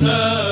Love.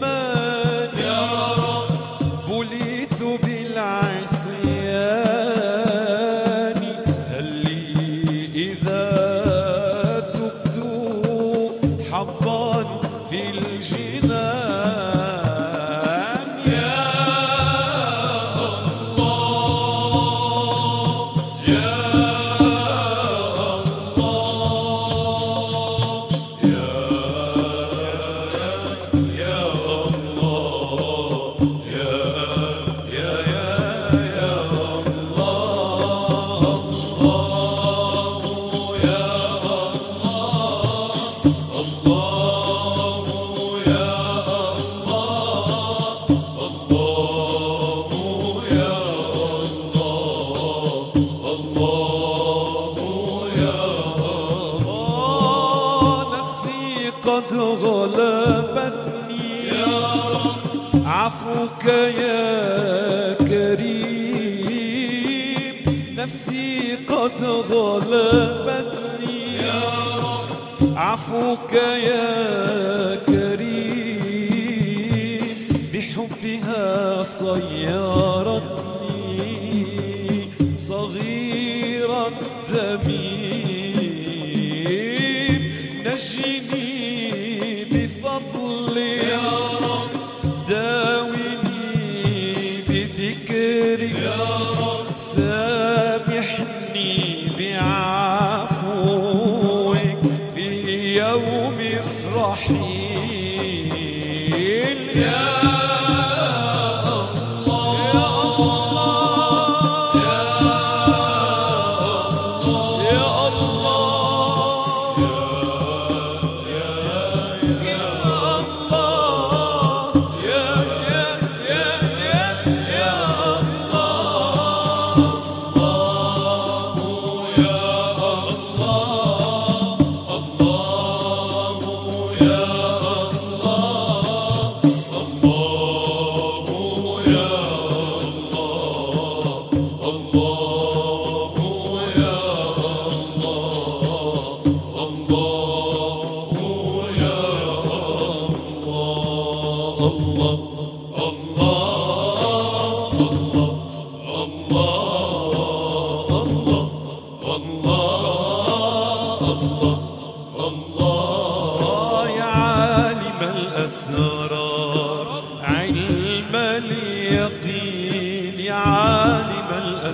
remember يا كريم نفسي قد ظلمتني يا رب عفوك يا كريم بحبها صيرتني. صغيرا ذميم نجني zikr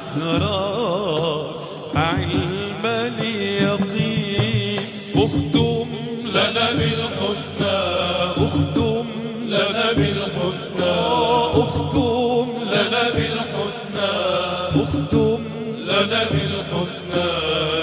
الأسرار علما اليقين. أختم لنا بالحسنى. أختم لنا بالحسنى. أختم لنا بالحسنى. أختم لنا بالحسنى.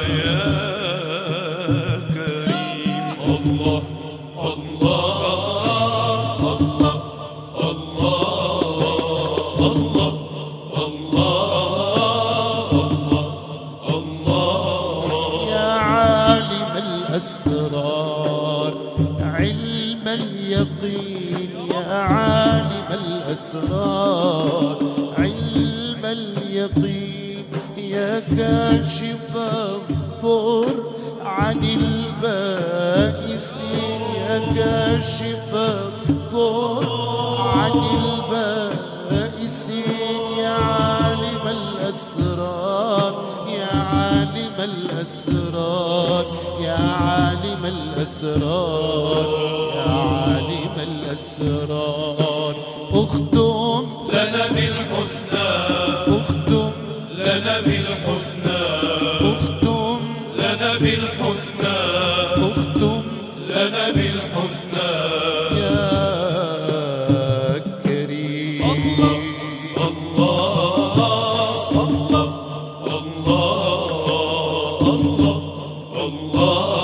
الله يا عالم الأسرار علم اليقين يا عالم الأسرار علم اليقين يا كاشف الضر عن البائسين يا كاشف الضر عالم الأسرار. يا عالم الأسرار يا عالم الأسرار. أختم لنا بالحسنى. أختم لنا بالحسنى. أختم لنا بالحسنى. أختم لنا بالحسنى. Oh.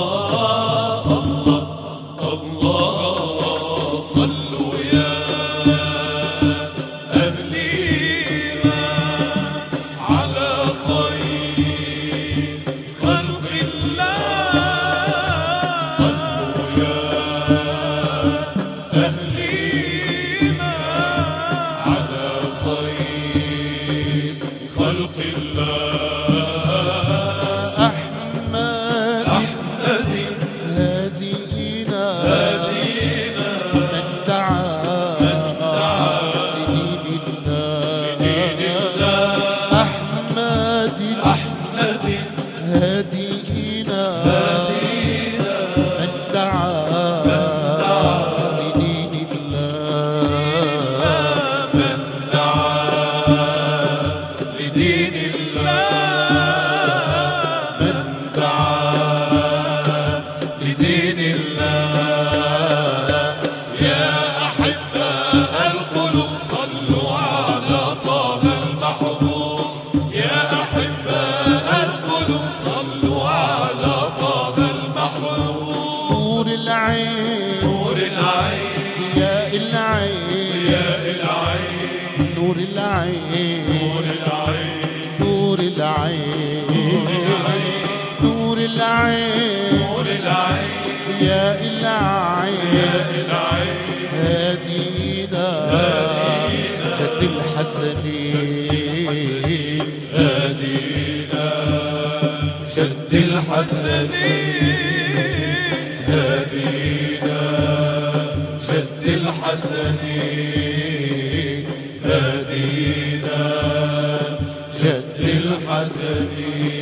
العين. ضياء العين. يا العين. نور العين. نور العين. نور العين. نور العين. نور العين. ضياء العين. جد هدينا جد الحسنين الحسنين هدينا جد الحسنين